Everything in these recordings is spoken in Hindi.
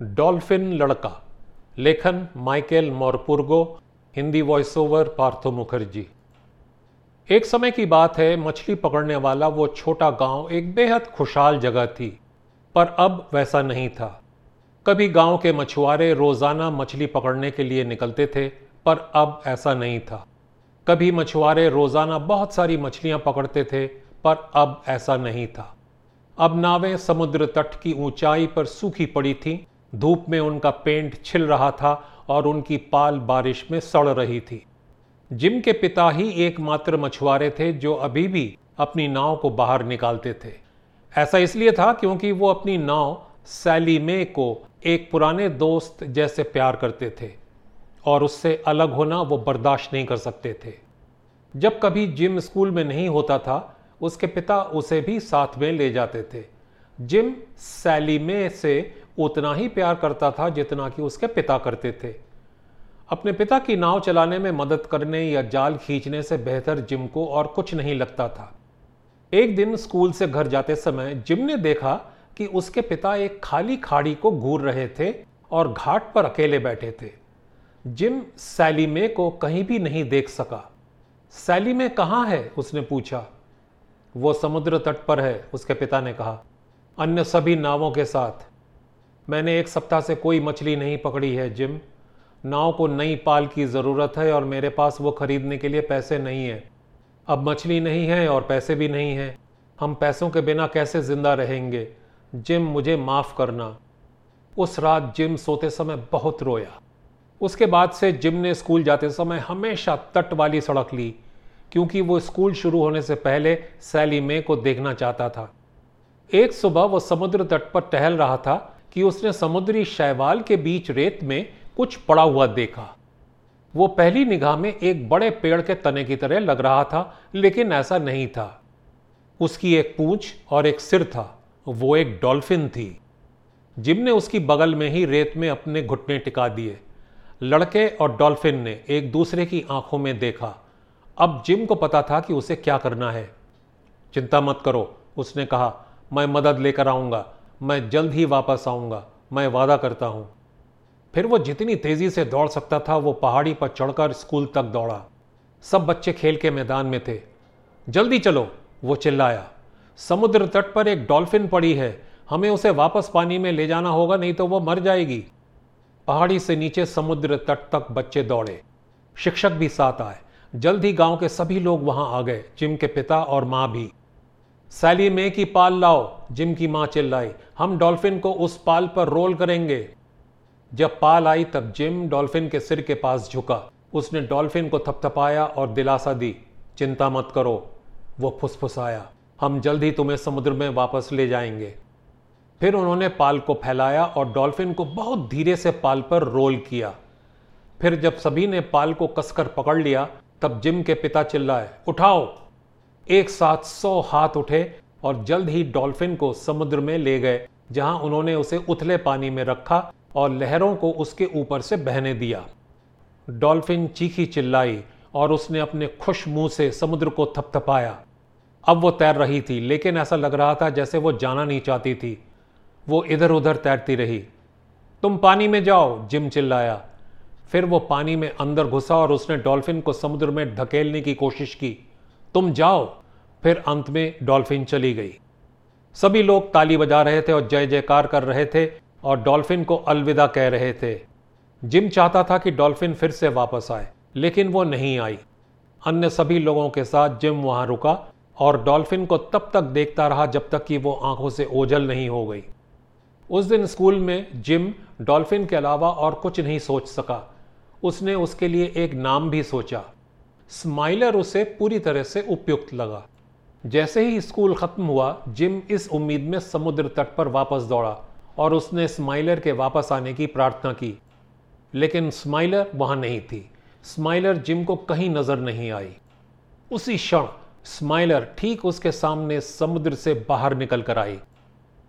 डॉल्फिन लड़का। लेखन Michael Morpurgo, Hindi voice over Partho Mukherjee. एक समय की बात है, मछली पकड़ने वाला वो छोटा गाँव एक बेहद खुशहाल जगह थी, पर अब वैसा नहीं था। कभी गाँव के मछुआरे रोज़ाना मछली पकड़ने के लिए निकलते थे, पर अब ऐसा नहीं था। कभी मछुआरे रोज़ाना बहुत सारी मछलियाँ पकड़ते थे, पर अब ऐसा नहीं था। अब नावें समुद्र तट की ऊंचाई पर सूखी पड़ी थीं धूप में उनका पेंट छिल रहा था और उनकी पाल बारिश में सड़ रही थी। जिम के पिता ही एकमात्र मछुआरे थे जो अभी भी अपनी नाव को बाहर निकालते थे। ऐसा इसलिए था क्योंकि वो अपनी नाव सैली मे को एक पुराने दोस्त जैसे प्यार करते थे और उससे अलग होना वो बर्दाश्त नहीं कर सकते थे। जब कभी जिम स्कूल में नहीं होता था, उसके पिता उसे भी साथ में ले जाते थे। जिम सैली में से उतना ही प्यार करता था जितना कि उसके पिता करते थे। अपने पिता की नाव चलाने में मदद करने या जाल खींचने से बेहतर जिम को और कुछ नहीं लगता था। एक दिन स्कूल से घर जाते समय जिम ने देखा कि उसके पिता एक खाली खाड़ी को घूर रहे थे और घाट पर अकेले बैठे थे। जिम सैलीमे को कहीं भी नहीं देख सका। सैलीमे कहाँ है? उसने पूछा। वो समुद्र तट पर है, उसके पिता ने कहा। अन्य सभी नावों के साथ। मैंने एक सप्ताह से कोई मछली नहीं पकड़ी है, जिम। नाव को नई पाल की ज़रूरत है और मेरे पास वो खरीदने के लिए पैसे नहीं है। अब मछली नहीं है और पैसे भी नहीं हैं। हम पैसों के बिना कैसे ज़िंदा रहेंगे? जिम, मुझे माफ़ करना। उस रात जिम सोते समय बहुत रोया। उसके बाद से जिम ने स्कूल जाते समय हमेशा तट वाली सड़क ली, क्योंकि वो स्कूल शुरू होने से पहले सैली मे को देखना चाहता था। एक सुबह वो समुद्र तट पर टहल रहा था कि उसने समुद्री शैवाल के बीच रेत में कुछ पड़ा हुआ देखा। वो पहली निगाह में एक बड़े पेड़ के तने की तरह लग रहा था, लेकिन ऐसा नहीं था। उसकी एक पूंछ और एक सिर था। वो एक डॉल्फिन थी जिम ने उसकी बगल में ही रेत में अपने घुटने टिका दिए। लड़के और डॉल्फिन ने एक दूसरे की आँखों में देखा। अब जिम को पता था कि उसे क्या करना है। चिंता मत करो, उसने कहा, मैं मदद लेकर आऊँगा। मैं जल्द ही वापस आऊँगा, मैं वादा करता हूँ। फिर वो जितनी तेज़ी से दौड़ सकता था, वो पहाड़ी पर चढ़कर स्कूल तक दौड़ा। सब बच्चे खेल के मैदान में थे। जल्दी चलो, वो चिल्लाया। समुद्र तट पर एक डॉल्फिन पड़ी है, हमें उसे वापस पानी में ले जाना होगा, नहीं तो वो मर जाएगी। पहाड़ी से नीचे समुद्र तट तक बच्चे दौड़े। शिक्षक भी साथ आए। जल्द ही गाँव के सभी लोग वहाँ आ गए, जिम के पिता और माँ भी। सैली मे की पाल लाओ, जिम की माँ चिल्लाई। हम डॉल्फिन को उस पाल पर रोल करेंगे। जब पाल आई तब जिम डॉल्फिन के सिर के पास झुका। उसने डॉल्फिन को थपथपाया और दिलासा दी। चिंता मत करो, वो फुसफुसाया। हम जल्द ही तुम्हें समुद्र में वापस ले जाएँगे। फिर उन्होंने पाल को फैलाया और डॉल्फिन को बहुत धीरे से पाल पर रोल किया। फिर जब सभी ने पाल को कसकर पकड़ लिया, तब जिम के पिता चिल्लाए, उठाओ! एक साथ सौ हाथ उठे और जल्द ही डॉल्फिन को समुद्र में ले गए, जहाँ उन्होंने उसे उथले पानी में रखा और लहरों को उसके ऊपर से बहने दिया। डॉल्फिन चीखी चिल्लाई और उसने अपने खुश मुँह से समुद्र को थपथपाया। अब वो तैर रही थी, लेकिन ऐसा लग रहा था जैसे वो जाना नहीं चाहती थी। वो इधर उधर तैरती रही। तुम पानी में जाओ, जिम चिल्लाया। फिर वो पानी में अंदर घुसा और उसने डॉल्फिन को समुद्र में ढकेलने की कोशिश की। तुम जाओ। फिर अंत में डॉल्फिन चली गई। सभी लोग ताली बजा रहे थे और जय जयकार कर रहे थे और डॉल्फिन को अलविदा कह रहे थे। जिम चाहता था कि डॉल्फिन फिर से वापस आए, लेकिन वो नहीं आई। अन्य सभी लोगों के साथ जिम वहाँ रुका और डॉल्फिन को तब तक देखता रहा जब तक कि वो आँखों से ओझल नहीं हो गई। उस दिन स्कूल में जिम डॉल्फिन के अलावा और कुछ नहीं सोच सका। उसने उसके लिए एक नाम भी सोचा। स्माइलर उसे पूरी तरह से उपयुक्त लगा। जैसे ही स्कूल खत्म हुआ, जिम इस उम्मीद में समुद्र तट पर वापस दौड़ा और उसने स्माइलर के वापस आने की प्रार्थना की। लेकिन स्माइलर वहाँ नहीं थी। स्माइलर जिम को कहीं नज़र नहीं आई। उसी क्षण स्माइलर ठीक उसके सामने समुद्र से बाहर निकल कर आई।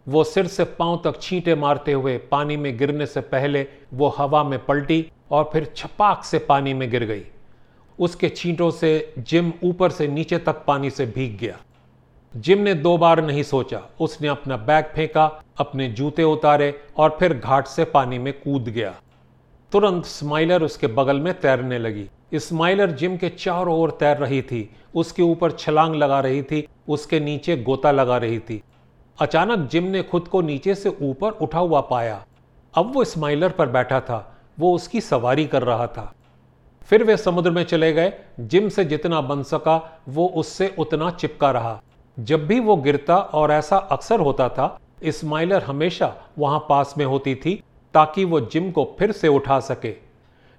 वो सिर से पाँव तक छींटे मारते हुए पानी में गिरने से पहले वो हवा में पलटी और फिर छपाक से पानी में गिर गई। उसके छींटों से जिम ऊपर से नीचे तक पानी से भीग गया। जिम ने दो बार नहीं सोचा। उसने अपना बैग फेंका, अपने जूते उतारे और फिर घाट से पानी में कूद गया। तुरंत स्माइलर उसके बगल में तैरने लगी। स्माइलर जिम के चारों ओर तैर रही थी। उसके ऊपर छलांग लगा रही थी, उसके नीचे गोता लगा रही थी। अचानक जिम ने खुद को नीचे से ऊपर उठा हुआ पाया। अब वो स्माइलर पर बैठा था। वो उसकी सवारी कर रहा था। फिर वे समुद्र में चले गए। जिम से जितना बन सका, वो उससे उतना चिपका रहा। जब भी वो गिरता और ऐसा अक्सर होता था स्माइलर हमेशा वहाँ पास में होती थी, ताकि वो जिम को फिर से उठा सके।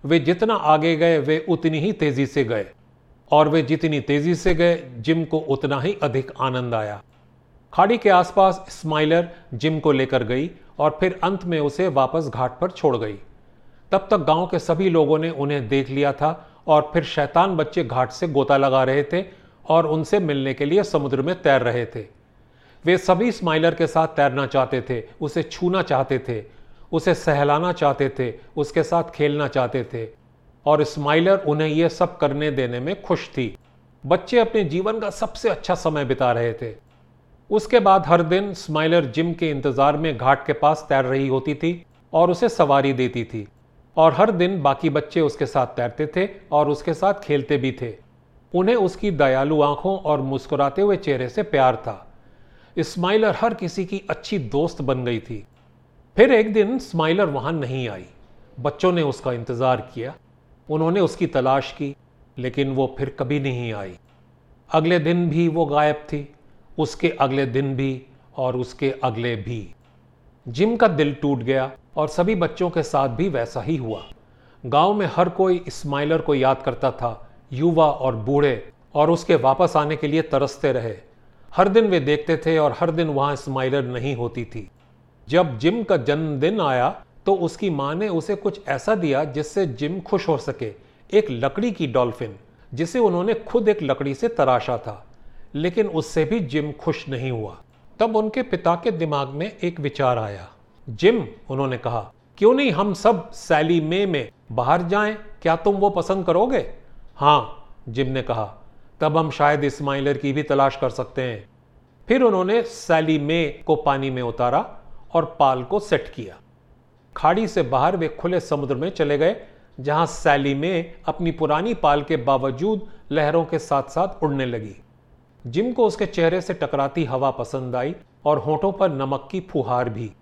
वे जितना आगे गए, वे उतनी ही तेज़ी से गए। और वे जितनी तेज़ी से गए, जिम को उतना ही अधिक आनंद आया। खाड़ी के आसपास स्माइलर जिम को लेकर गई और फिर अंत में उसे वापस घाट पर छोड़ गई। तब तक गाँव के सभी लोगों ने उन्हें देख लिया था और फिर शैतान बच्चे घाट से गोता लगा रहे थे और उनसे मिलने के लिए समुद्र में तैर रहे थे। वे सभी स्माइलर के साथ तैरना चाहते थे, उसे छूना चाहते थे, उसे सहलाना चाहते थे, उसके साथ खेलना चाहते थे और स्माइलर उन्हें यह सब करने देने में खुश थी। बच्चे अपने जीवन का सबसे अच्छा समय बिता रहे थे। उसके बाद हर दिन स्माइलर जिम के इंतज़ार में घाट के पास तैर रही होती थी और उसे सवारी देती थी। और हर दिन बाकी बच्चे उसके साथ तैरते थे और उसके साथ खेलते भी थे। उन्हें उसकी दयालु आँखों और मुस्कुराते हुए चेहरे से प्यार था। स्माइलर हर किसी की अच्छी दोस्त बन गई थी। फिर एक दिन स्माइलर वहाँ नहीं आई। बच्चों ने उसका इंतज़ार किया। उन्होंने उसकी तलाश की, लेकिन वो फिर कभी नहीं आई। अगले दिन भी वो गायब थी, उसके अगले दिन भी और उसके अगले भी। जिम का दिल टूट गया। और सभी बच्चों के साथ भी वैसा ही हुआ। गाँव में हर कोई स्माइलर को याद करता था, युवा और बूढ़े, और उसके वापस आने के लिए तरसते रहे। हर दिन वे देखते थे और हर दिन वहाँ स्माइलर नहीं होती थी। जब जिम का जन्मदिन आया तो उसकी माँ ने उसे कुछ ऐसा दिया जिससे जिम खुश हो सके, एक लकड़ी की डॉल्फिन, जिसे उन्होंने खुद एक लकड़ी से तराशा था, लेकिन उससे भी जिम खुश नहीं हुआ। तब उनके पिता के दिमाग में एक विचार आया। जिम, उन्होंने कहा। क्यों नहीं हम सब सैली मे में बाहर जाएँ? क्या तुम वो पसंद करोगे? हाँ जिम ने कहा। तब हम शायद इस्माइलर की भी तलाश कर सकते हैं। फिर उन्होंने सैली मे को पानी में उतारा और पाल को सेट किया। खाड़ी से बाहर वे खुले समुद्र में चले गए, जहाँ सैली मे अपनी पुरानी पाल के बावजूद लहरों के साथ साथ उड़ने लगी। जिम को उसके चेहरे से टकराती हवा पसंद आई और होठों पर नमक की फुहार भी।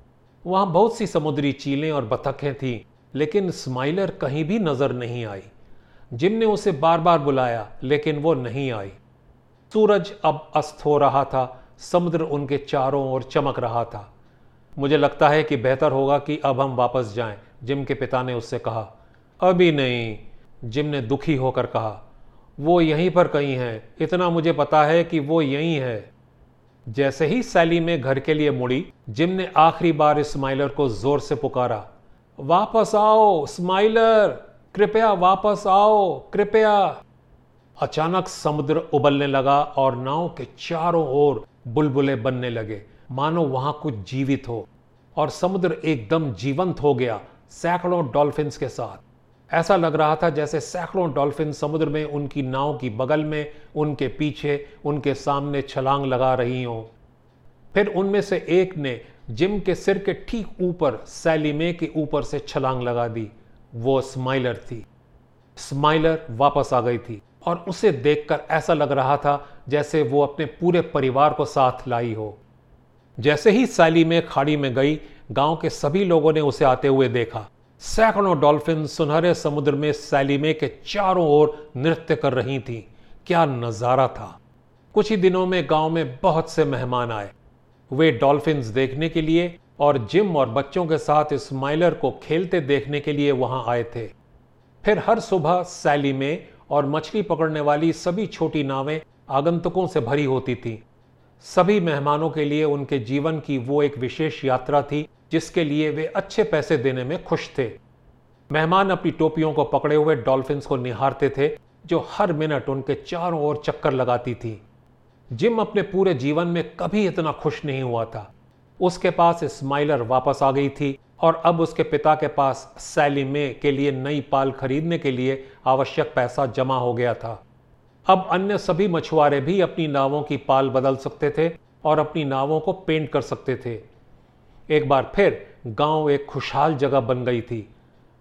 वहाँ बहुत सी समुद्री चीलें और बतखें थीं, लेकिन स्माइलर कहीं भी नज़र नहीं आई। जिम ने उसे बार बार बुलाया, लेकिन वो नहीं आई। सूरज अब अस्त हो रहा था, समुद्र उनके चारों ओर चमक रहा था। मुझे लगता है कि बेहतर होगा कि अब हम वापस जाएँ जिम के पिता ने उससे कहा। अभी नहीं जिम ने दुखी होकर कहा। वो यहीं पर कहीं है, इतना मुझे पता है कि वो यहीं है। जैसे ही सैली में घर के लिए मुड़ी, जिम ने आखिरी बार स्माइलर को ज़ोर से पुकारा। वापस आओ, स्माइलर! कृपया वापस आओ, कृपया! अचानक समुद्र उबलने लगा और नाव के चारों ओर बुलबुले बनने लगे। मानो वहाँ कुछ जीवित हो। और समुद्र एकदम जीवंत हो गया, सैकड़ों डॉल्फिन्स के साथ। ऐसा लग रहा था जैसे सैकड़ों डॉल्फिन समुद्र में उनकी नाव की बगल में उनके पीछे उनके सामने छलांग लगा रही हों। फिर उनमें से एक ने जिम के सिर के ठीक ऊपर सैलीमे के ऊपर से छलांग लगा दी। वो स्माइलर थी। स्माइलर वापस आ गई थी और उसे देखकर ऐसा लग रहा था जैसे वो अपने पूरे परिवार को साथ लाई हो। जैसे ही सैली में खाड़ी में गई, गाँव के सभी लोगों ने उसे आते हुए देखा। सैकड़ों डॉल्फिन सुनहरे समुद्र में सैलीमे के चारों ओर नृत्य कर रही थी। क्या नज़ारा था। कुछ ही दिनों में गाँव में बहुत से मेहमान आए। वे डॉल्फिन्स देखने के लिए और जिम और बच्चों के साथ स्माइलर को खेलते देखने के लिए वहाँ आए थे। फिर हर सुबह सैली में और मछली पकड़ने वाली सभी छोटी नावें आगंतुकों से भरी होती थी। सभी मेहमानों के लिए उनके जीवन की वो एक विशेष यात्रा थी, जिसके लिए वे अच्छे पैसे देने में खुश थे। मेहमान अपनी टोपियों को पकड़े हुए डॉल्फिन्स को निहारते थे, जो हर मिनट उनके चारों ओर चक्कर लगाती थी। जिम अपने पूरे जीवन में कभी इतना खुश नहीं हुआ था। उसके पास स्माइलर वापस आ गई थी और अब उसके पिता के पास सैली मे के लिए नई पाल खरीदने के लिए आवश्यक पैसा जमा हो गया था। अब अन्य सभी मछुआरे भी अपनी नावों की पाल बदल सकते थे और अपनी नावों को पेंट कर सकते थे। एक बार फिर गाँव एक खुशहाल जगह बन गई थी,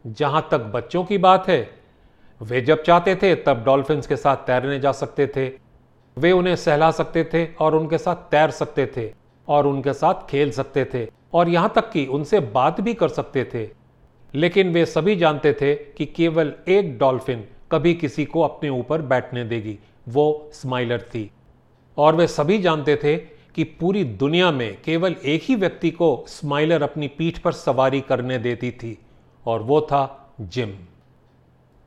जहाँ तक बच्चों की बात है। वे जब चाहते थे, तब डॉल्फिन्स के साथ तैरने जा सकते थे। वे उन्हें सहला सकते थे और उनके साथ तैर सकते थे और उनके साथ खेल सकते थे और यहाँ तक कि उनसे बात भी कर सकते थे। लेकिन वे सभी जानते थे कि केवल एक डॉल्फिन कभी किसी को अपने ऊपर बैठने देगी। वो स्माइलर थी। और वे सभी जानते थे कि पूरी दुनिया में केवल एक ही व्यक्ति को स्माइलर अपनी पीठ पर सवारी करने देती थी, और वो था जिम।